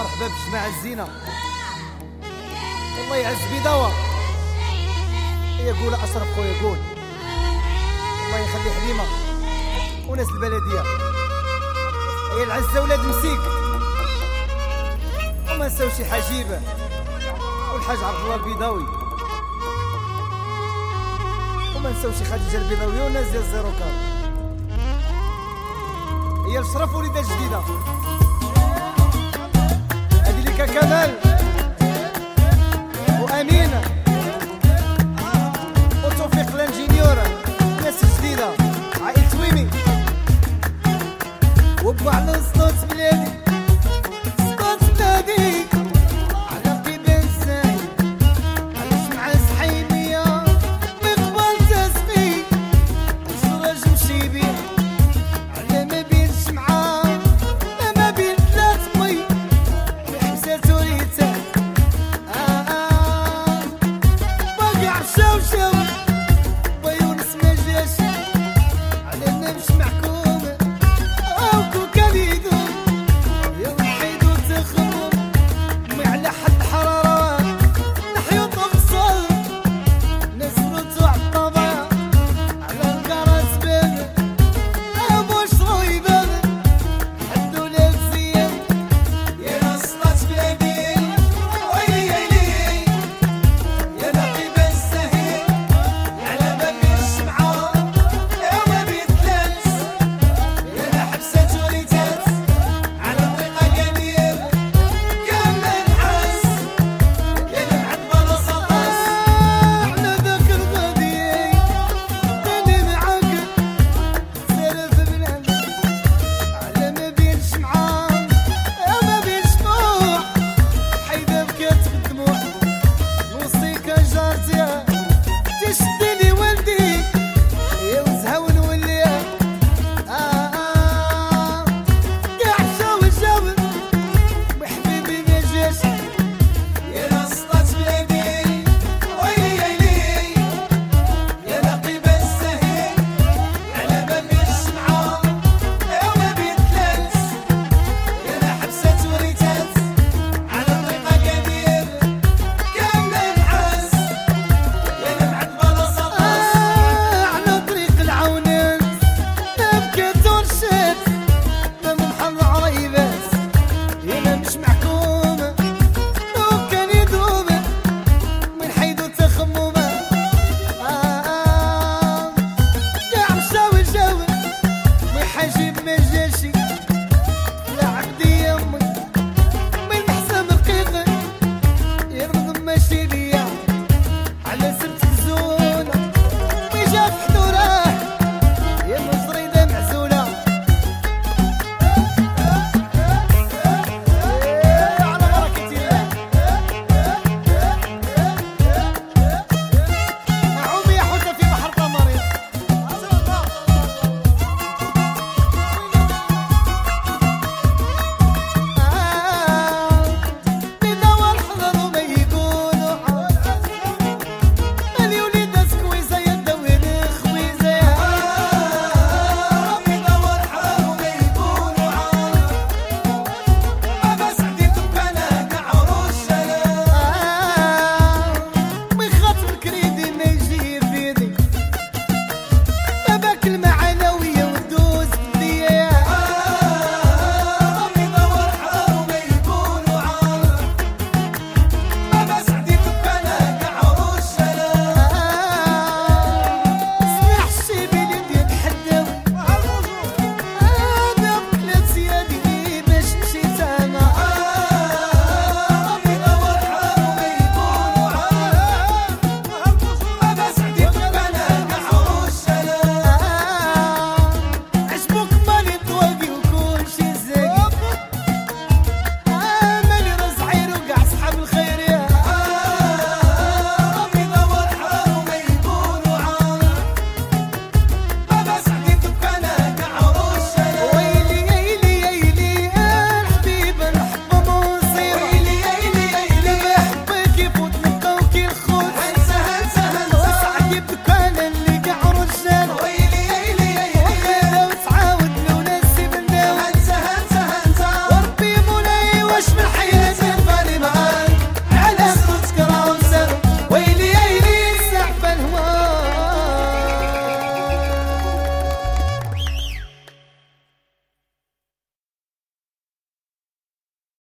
مرحبا بالجماعة الزينة. والله يعز هي قول أشرف خويا قول الله يخلي حليمة وناس البلدية. هي العزة ولاد مسيك. وما نساوش حجيبة. والحاج عبد الله البيضاوي وما نساوش خديجة البيضاوي والناس ديال زيروكار هي الشرف وليدة جديدة. Cacanal. So so.